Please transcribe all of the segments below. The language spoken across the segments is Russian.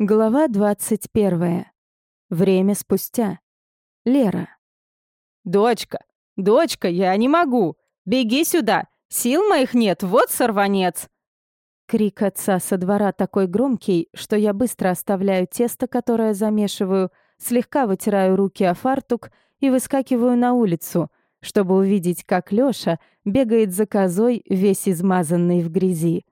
Глава 21. Время спустя. Лера. «Дочка, дочка, я не могу! Беги сюда! Сил моих нет, вот сорванец!» Крик отца со двора такой громкий, что я быстро оставляю тесто, которое замешиваю, слегка вытираю руки о фартук и выскакиваю на улицу, чтобы увидеть, как Лёша бегает за козой, весь измазанный в грязи.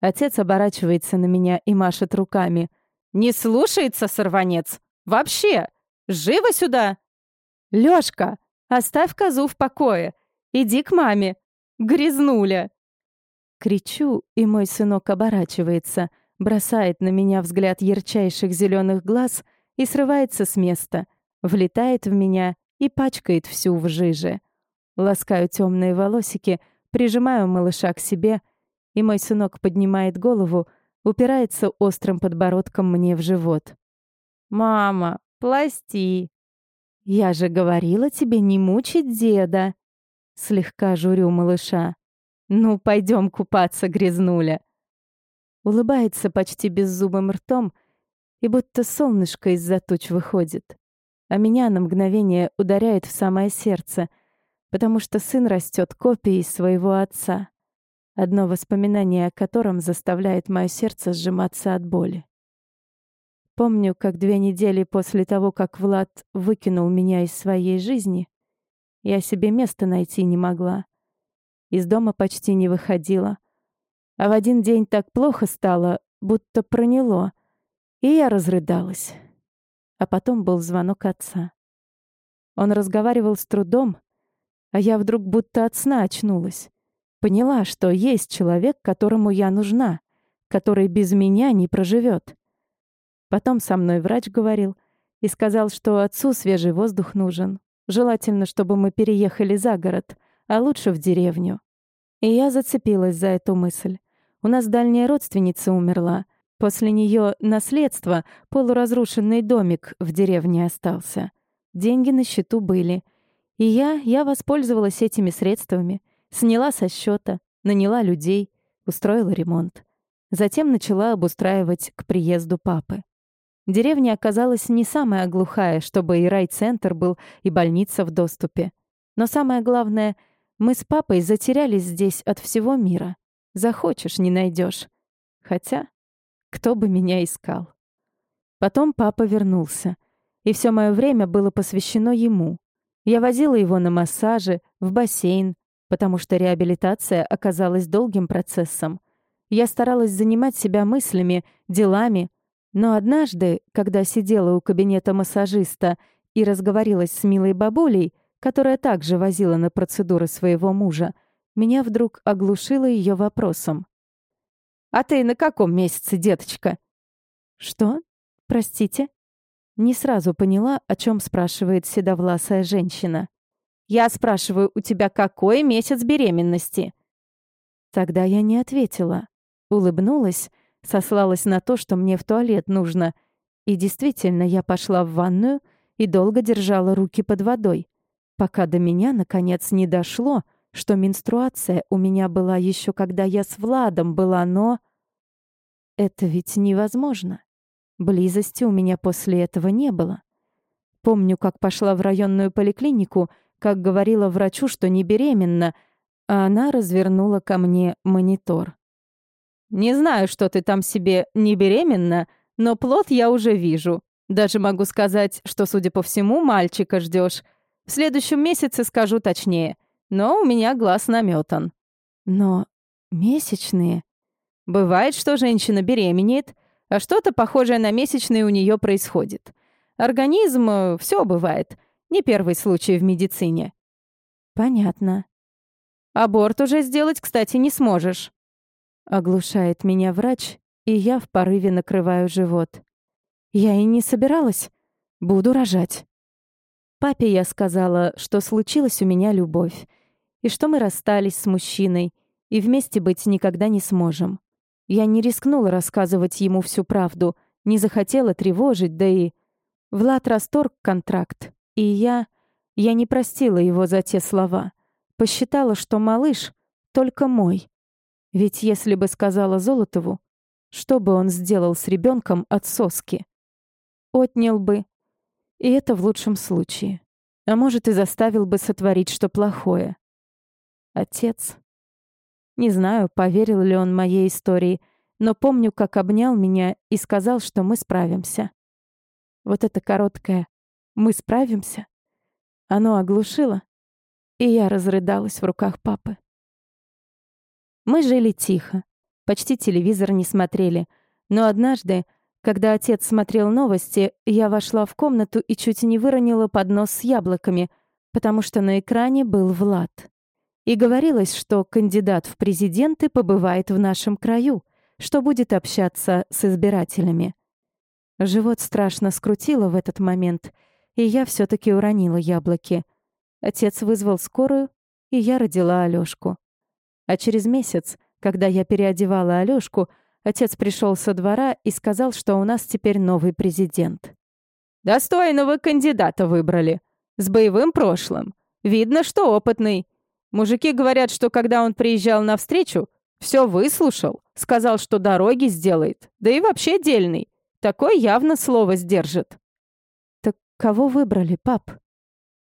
Отец оборачивается на меня и машет руками — «Не слушается сорванец! Вообще! Живо сюда!» «Лёшка, оставь козу в покое! Иди к маме! Грязнуля!» Кричу, и мой сынок оборачивается, бросает на меня взгляд ярчайших зеленых глаз и срывается с места, влетает в меня и пачкает всю в жиже. Ласкаю темные волосики, прижимаю малыша к себе, и мой сынок поднимает голову, упирается острым подбородком мне в живот. «Мама, пласти!» «Я же говорила тебе не мучить деда!» Слегка журю малыша. «Ну, пойдем купаться, грязнуля!» Улыбается почти беззубым ртом, и будто солнышко из-за туч выходит. А меня на мгновение ударяет в самое сердце, потому что сын растет копией своего отца одно воспоминание о котором заставляет мое сердце сжиматься от боли. Помню, как две недели после того, как Влад выкинул меня из своей жизни, я себе места найти не могла. Из дома почти не выходила. А в один день так плохо стало, будто проняло, и я разрыдалась. А потом был звонок отца. Он разговаривал с трудом, а я вдруг будто от сна очнулась. Поняла, что есть человек, которому я нужна, который без меня не проживет. Потом со мной врач говорил и сказал, что отцу свежий воздух нужен. Желательно, чтобы мы переехали за город, а лучше в деревню. И я зацепилась за эту мысль. У нас дальняя родственница умерла. После нее наследство, полуразрушенный домик в деревне остался. Деньги на счету были. И я, я воспользовалась этими средствами — Сняла со счета, наняла людей, устроила ремонт. Затем начала обустраивать к приезду папы. Деревня оказалась не самая глухая, чтобы и райцентр был, и больница в доступе. Но самое главное, мы с папой затерялись здесь от всего мира. Захочешь — не найдешь. Хотя, кто бы меня искал? Потом папа вернулся, и все мое время было посвящено ему. Я возила его на массажи, в бассейн, потому что реабилитация оказалась долгим процессом. Я старалась занимать себя мыслями, делами, но однажды, когда сидела у кабинета массажиста и разговорилась с милой бабулей, которая также возила на процедуры своего мужа, меня вдруг оглушило ее вопросом. «А ты на каком месяце, деточка?» «Что? Простите?» Не сразу поняла, о чем спрашивает седовласая женщина. Я спрашиваю у тебя, какой месяц беременности?» Тогда я не ответила. Улыбнулась, сослалась на то, что мне в туалет нужно. И действительно, я пошла в ванную и долго держала руки под водой, пока до меня, наконец, не дошло, что менструация у меня была еще когда я с Владом была, но... Это ведь невозможно. Близости у меня после этого не было. Помню, как пошла в районную поликлинику как говорила врачу, что не беременна, а она развернула ко мне монитор. «Не знаю, что ты там себе не беременна, но плод я уже вижу. Даже могу сказать, что, судя по всему, мальчика ждешь. В следующем месяце скажу точнее, но у меня глаз наметан. Но месячные? Бывает, что женщина беременеет, а что-то похожее на месячные у нее происходит. Организм, э, все бывает — не первый случай в медицине». «Понятно». «Аборт уже сделать, кстати, не сможешь». Оглушает меня врач, и я в порыве накрываю живот. Я и не собиралась. Буду рожать. Папе я сказала, что случилась у меня любовь, и что мы расстались с мужчиной, и вместе быть никогда не сможем. Я не рискнула рассказывать ему всю правду, не захотела тревожить, да и... Влад расторг контракт, и я... Я не простила его за те слова. Посчитала, что малыш только мой. Ведь если бы сказала Золотову, что бы он сделал с ребенком от соски? Отнял бы. И это в лучшем случае. А может, и заставил бы сотворить что плохое. Отец. Не знаю, поверил ли он моей истории, но помню, как обнял меня и сказал, что мы справимся. Вот это короткое «мы справимся» оно оглушило, и я разрыдалась в руках папы. Мы жили тихо, почти телевизор не смотрели, но однажды, когда отец смотрел новости, я вошла в комнату и чуть не выронила поднос с яблоками, потому что на экране был Влад. И говорилось, что кандидат в президенты побывает в нашем краю, что будет общаться с избирателями. Живот страшно скрутило в этот момент, и я все таки уронила яблоки. Отец вызвал скорую, и я родила Алёшку. А через месяц, когда я переодевала Алёшку, отец пришел со двора и сказал, что у нас теперь новый президент. «Достойного кандидата выбрали. С боевым прошлым. Видно, что опытный. Мужики говорят, что когда он приезжал на встречу, все выслушал, сказал, что дороги сделает, да и вообще дельный. Такой явно слово сдержит. Кого выбрали, пап?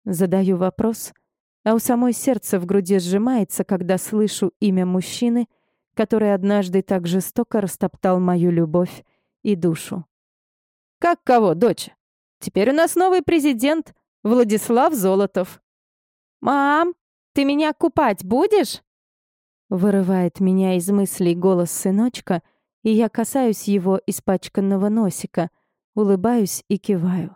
Задаю вопрос, а у самой сердце в груди сжимается, когда слышу имя мужчины, который однажды так жестоко растоптал мою любовь и душу. «Как кого, дочь? Теперь у нас новый президент, Владислав Золотов». «Мам, ты меня купать будешь?» Вырывает меня из мыслей голос сыночка, и я касаюсь его испачканного носика, улыбаюсь и киваю.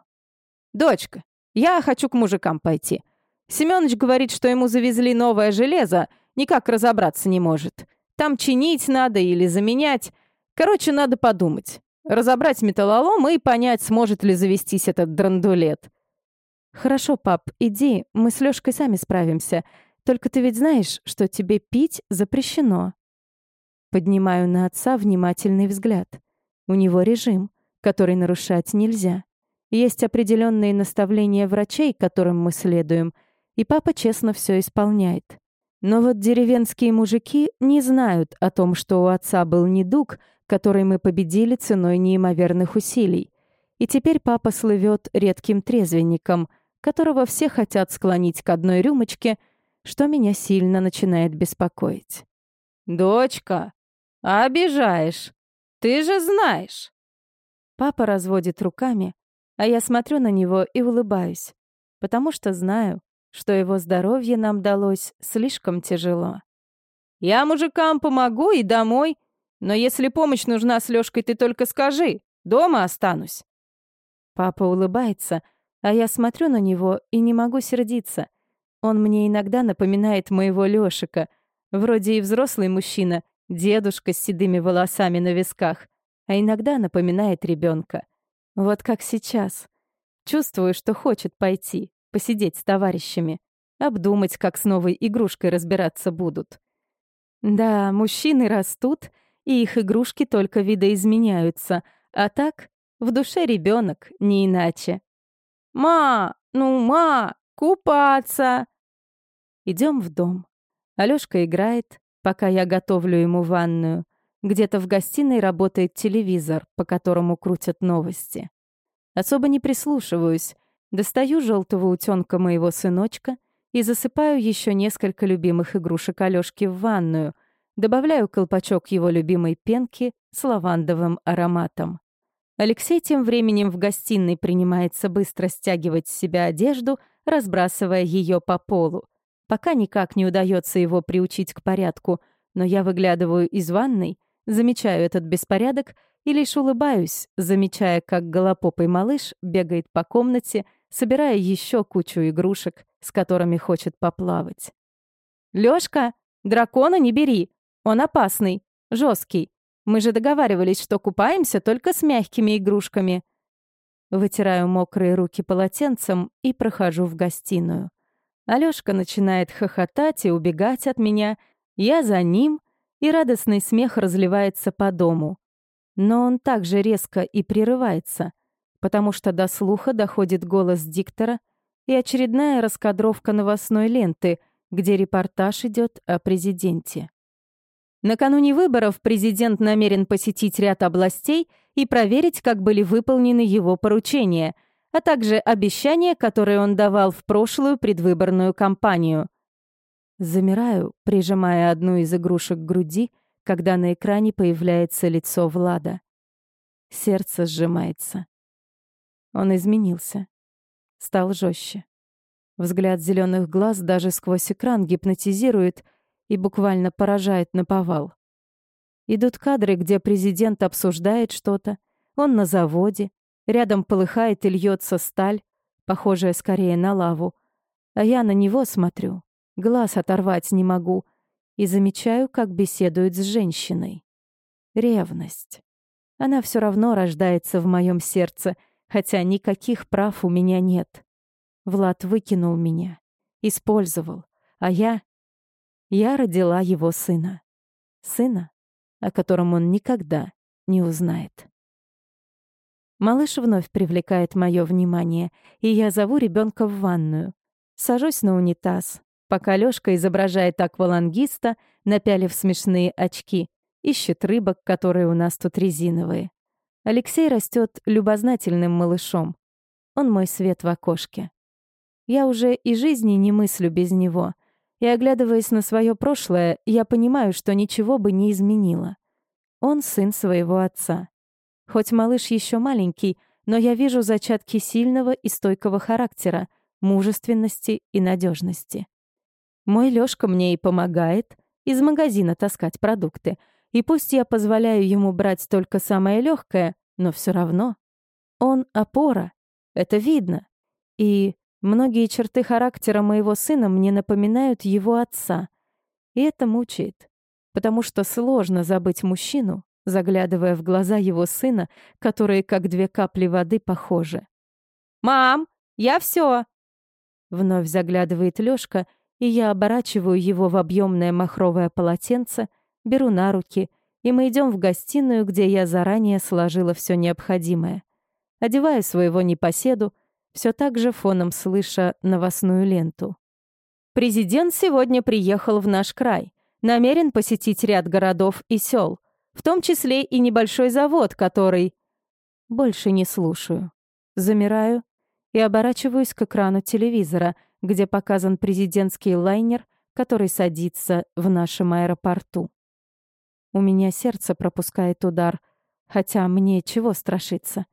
«Дочка, я хочу к мужикам пойти. Семёныч говорит, что ему завезли новое железо, никак разобраться не может. Там чинить надо или заменять. Короче, надо подумать. Разобрать металлолом и понять, сможет ли завестись этот драндулет». «Хорошо, пап, иди, мы с Лёшкой сами справимся. Только ты ведь знаешь, что тебе пить запрещено. Поднимаю на отца внимательный взгляд. У него режим, который нарушать нельзя. Есть определенные наставления врачей, которым мы следуем, и папа честно все исполняет. Но вот деревенские мужики не знают о том, что у отца был недуг, который мы победили ценой неимоверных усилий. И теперь папа слывет редким трезвенником, которого все хотят склонить к одной рюмочке — что меня сильно начинает беспокоить. «Дочка, обижаешь. Ты же знаешь». Папа разводит руками, а я смотрю на него и улыбаюсь, потому что знаю, что его здоровье нам далось слишком тяжело. «Я мужикам помогу и домой, но если помощь нужна с Лёшкой, ты только скажи, дома останусь». Папа улыбается, а я смотрю на него и не могу сердиться, он мне иногда напоминает моего Лёшика. Вроде и взрослый мужчина, дедушка с седыми волосами на висках, а иногда напоминает ребенка. Вот как сейчас. Чувствую, что хочет пойти, посидеть с товарищами, обдумать, как с новой игрушкой разбираться будут. Да, мужчины растут, и их игрушки только видоизменяются, а так в душе ребенок не иначе. «Ма! Ну, ма! Купаться!» Идем в дом. Алёшка играет, пока я готовлю ему ванную. Где-то в гостиной работает телевизор, по которому крутят новости. Особо не прислушиваюсь. Достаю желтого утёнка моего сыночка и засыпаю еще несколько любимых игрушек Алёшки в ванную. Добавляю колпачок его любимой пенки с лавандовым ароматом. Алексей тем временем в гостиной принимается быстро стягивать с себя одежду, разбрасывая ее по полу. Пока никак не удается его приучить к порядку, но я выглядываю из ванной, замечаю этот беспорядок и лишь улыбаюсь, замечая, как голопопый малыш бегает по комнате, собирая еще кучу игрушек, с которыми хочет поплавать. «Лёшка, дракона не бери, он опасный, жесткий. Мы же договаривались, что купаемся только с мягкими игрушками». Вытираю мокрые руки полотенцем и прохожу в гостиную. Алёшка начинает хохотать и убегать от меня, я за ним, и радостный смех разливается по дому. Но он также резко и прерывается, потому что до слуха доходит голос диктора и очередная раскадровка новостной ленты, где репортаж идет о президенте. Накануне выборов президент намерен посетить ряд областей и проверить, как были выполнены его поручения, а также обещания, которые он давал в прошлую предвыборную кампанию. Замираю, прижимая одну из игрушек к груди, когда на экране появляется лицо Влада. Сердце сжимается. Он изменился. Стал жестче. Взгляд зеленых глаз даже сквозь экран гипнотизирует и буквально поражает на повал. Идут кадры, где президент обсуждает что-то, он на заводе, рядом полыхает и льется сталь, похожая скорее на лаву, а я на него смотрю, глаз оторвать не могу и замечаю, как беседует с женщиной. Ревность. Она все равно рождается в моем сердце, хотя никаких прав у меня нет. Влад выкинул меня, использовал, а я... Я родила его сына. Сына, о котором он никогда не узнает. Малыш вновь привлекает мое внимание, и я зову ребенка в ванную. Сажусь на унитаз, пока Лёшка изображает аквалангиста, напялив смешные очки, ищет рыбок, которые у нас тут резиновые. Алексей растет любознательным малышом. Он мой свет в окошке. Я уже и жизни не мыслю без него. И, оглядываясь на свое прошлое, я понимаю, что ничего бы не изменило. Он сын своего отца. Хоть малыш еще маленький, но я вижу зачатки сильного и стойкого характера, мужественности и надежности. Мой Лёшка мне и помогает из магазина таскать продукты. И пусть я позволяю ему брать только самое легкое, но все равно. Он опора. Это видно. И Многие черты характера моего сына мне напоминают его отца. И это мучает, потому что сложно забыть мужчину, заглядывая в глаза его сына, которые как две капли воды похожи. «Мам, я все. Вновь заглядывает Лёшка, и я оборачиваю его в объемное махровое полотенце, беру на руки, и мы идем в гостиную, где я заранее сложила все необходимое. Одеваю своего непоседу, все так же фоном слыша новостную ленту. Президент сегодня приехал в наш край. Намерен посетить ряд городов и сел, в том числе и небольшой завод, который... Больше не слушаю. Замираю и оборачиваюсь к экрану телевизора, где показан президентский лайнер, который садится в нашем аэропорту. У меня сердце пропускает удар, хотя мне чего страшиться?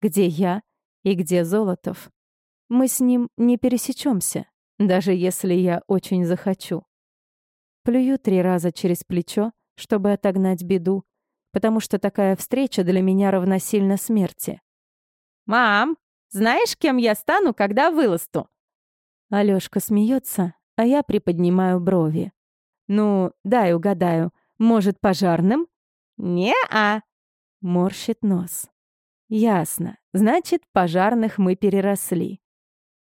Где я и где Золотов. Мы с ним не пересечемся, даже если я очень захочу. Плюю три раза через плечо, чтобы отогнать беду, потому что такая встреча для меня равносильна смерти. «Мам, знаешь, кем я стану, когда вырасту?» Алёшка смеется, а я приподнимаю брови. «Ну, дай угадаю, может, пожарным?» «Не-а», — морщит нос. Ясно. Значит, пожарных мы переросли.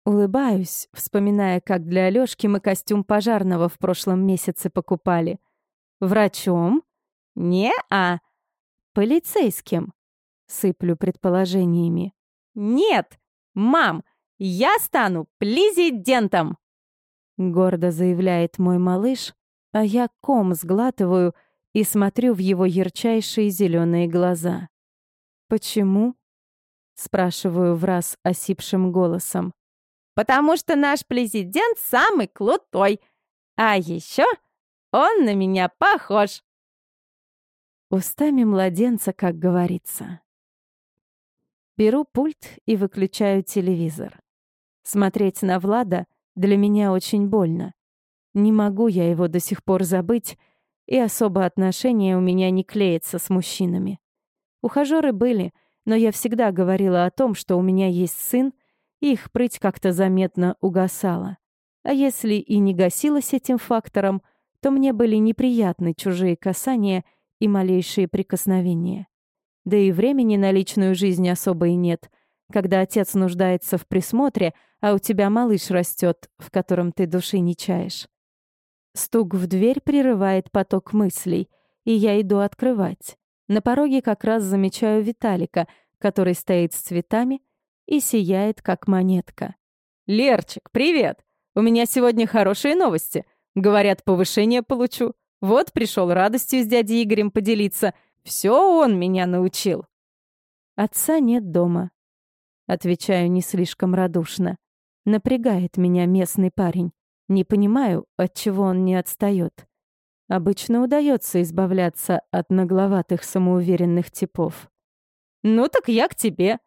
Улыбаюсь, вспоминая, как для Алёшки мы костюм пожарного в прошлом месяце покупали. Врачом? Не-а. Полицейским? Сыплю предположениями. Нет! Мам, я стану президентом! Гордо заявляет мой малыш, а я ком сглатываю и смотрю в его ярчайшие зеленые глаза. «Почему?» — спрашиваю в раз осипшим голосом. «Потому что наш президент самый крутой. А еще он на меня похож». Устами младенца, как говорится. Беру пульт и выключаю телевизор. Смотреть на Влада для меня очень больно. Не могу я его до сих пор забыть, и особо отношения у меня не клеятся с мужчинами. Ухажёры были, но я всегда говорила о том, что у меня есть сын, и их прыть как-то заметно угасала. А если и не гасилась этим фактором, то мне были неприятны чужие касания и малейшие прикосновения. Да и времени на личную жизнь особо и нет, когда отец нуждается в присмотре, а у тебя малыш растет, в котором ты души не чаешь. Стук в дверь прерывает поток мыслей, и я иду открывать. На пороге как раз замечаю Виталика, который стоит с цветами и сияет, как монетка. «Лерчик, привет! У меня сегодня хорошие новости. Говорят, повышение получу. Вот пришел радостью с дядей Игорем поделиться. Все он меня научил. Отца нет дома. Отвечаю не слишком радушно. Напрягает меня местный парень. Не понимаю, от чего он не отстает. Обычно удается избавляться от нагловатых самоуверенных типов. «Ну так я к тебе».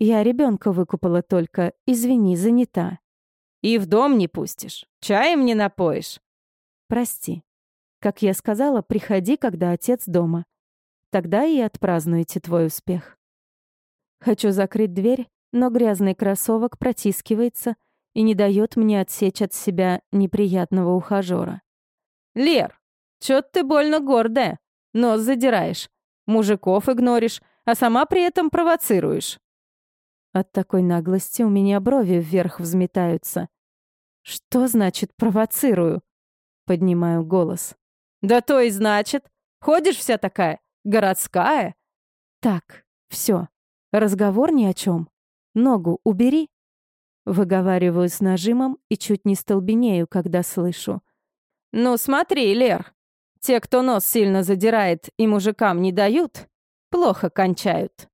«Я ребенка выкупала только, извини, занята». «И в дом не пустишь, чаем не напоишь». «Прости. Как я сказала, приходи, когда отец дома. Тогда и отпразднуйте твой успех». Хочу закрыть дверь, но грязный кроссовок протискивается и не дает мне отсечь от себя неприятного ухажера. «Лер, чё ты больно гордая? Нос задираешь, мужиков игноришь, а сама при этом провоцируешь». От такой наглости у меня брови вверх взметаются. «Что значит «провоцирую»?» Поднимаю голос. «Да то и значит. Ходишь вся такая, городская». «Так, все. Разговор ни о чем. Ногу убери. Выговариваю с нажимом и чуть не столбенею, когда слышу. «Ну смотри, Лер, те, кто нос сильно задирает и мужикам не дают, плохо кончают».